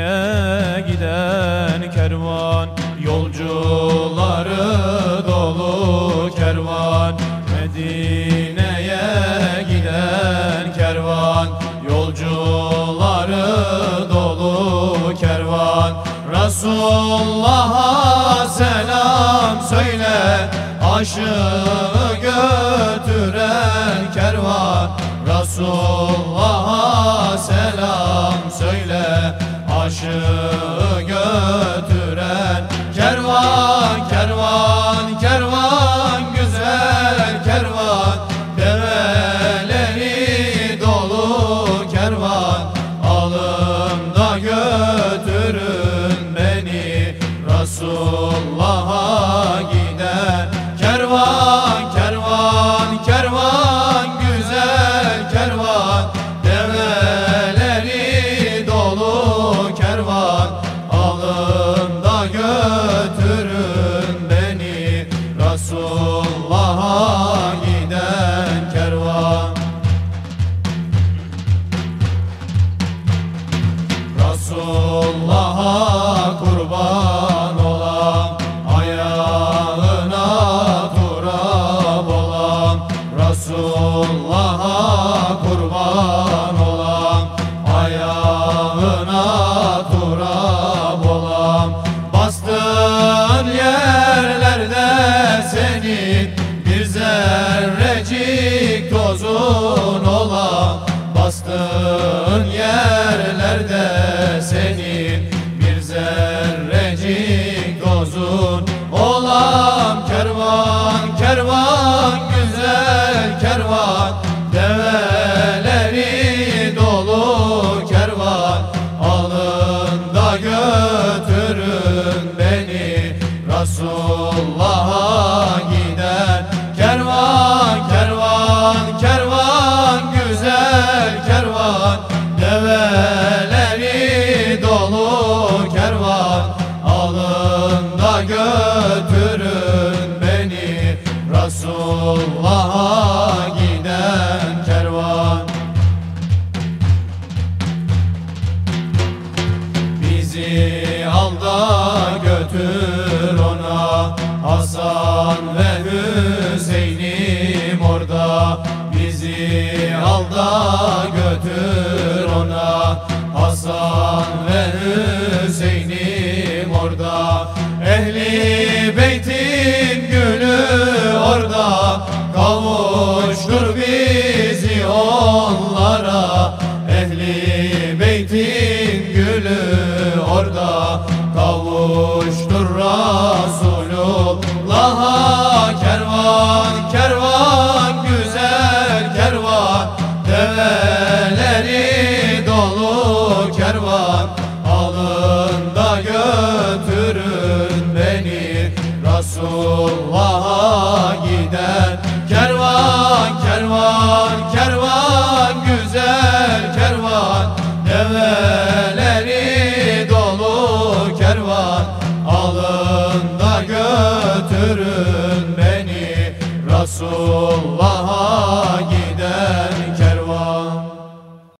Medine'ye giden kervan Yolcuları dolu kervan. Medine'ye giden kervan Yolcuları dolu kervan. Resulullah'a selam söyle Aşığı Aşığı götüren kervan Kervan, kervan, güzel kervan. Develeri dolu kervan. Alın da Resulullah'a giden kervan. Resulullah'a Resulullah'a giden. Kervan kervan kervan güzel kervan. Develeri dolu kervan. Alın da Orada Bizi al da götür ona. Hasan ve Hüseyin'im orada Ehli beytin gülü orada. Kavuştur aman Alın da götürün beni. Resulullah'a giden Kervan, kervan, kervan Güzel kervan. Develeri dolu kervan Alın da götürün beni. Resulullah